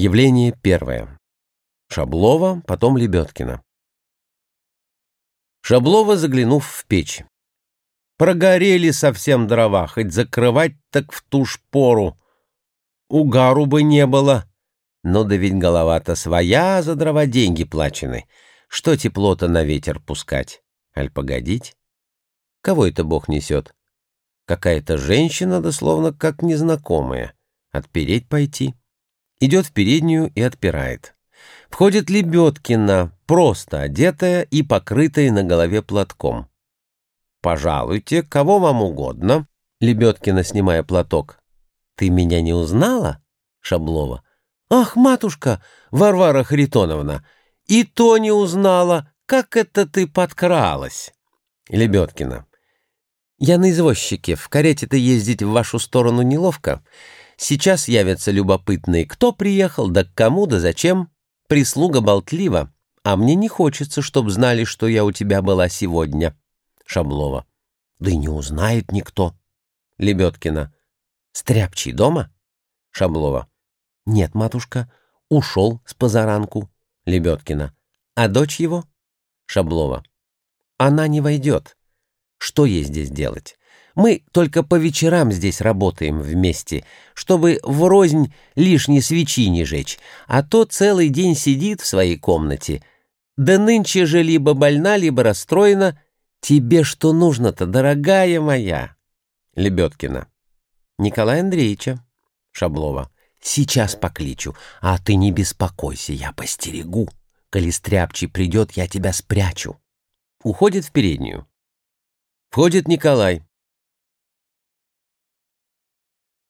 Явление первое. Шаблова, потом Лебедкина. Шаблова, заглянув в печь. Прогорели совсем дрова, хоть закрывать так в ту ж пору. Угару бы не было. Но да ведь голова-то своя, за дрова деньги плачены. Что тепло-то на ветер пускать? Аль погодить? Кого это Бог несет? Какая-то женщина, дословно как незнакомая. Отпереть пойти? Идет в переднюю и отпирает. Входит Лебедкина, просто одетая и покрытая на голове платком. «Пожалуйте, кого вам угодно», — Лебедкина, снимая платок. «Ты меня не узнала?» — Шаблова. «Ах, матушка, Варвара Харитоновна, и то не узнала, как это ты подкралась!» Лебедкина. «Я на извозчике, в карете-то ездить в вашу сторону неловко. Сейчас явятся любопытные, кто приехал, да к кому, да зачем. Прислуга болтлива, а мне не хочется, чтоб знали, что я у тебя была сегодня». Шаблова. «Да и не узнает никто». Лебедкина. «Стряпчий дома?» Шаблова. «Нет, матушка, ушел с позаранку». Лебедкина. «А дочь его?» Шаблова. «Она не войдет. Что ей здесь делать? Мы только по вечерам здесь работаем вместе, чтобы врознь лишние свечи не жечь, а то целый день сидит в своей комнате. Да нынче же либо больна, либо расстроена. Тебе что нужно-то, дорогая моя?» Лебедкина. «Николая Андреевича». Шаблова. «Сейчас покличу, а ты не беспокойся, я постерегу. Коли стряпчий придет, я тебя спрячу». Уходит в переднюю. Входит Николай.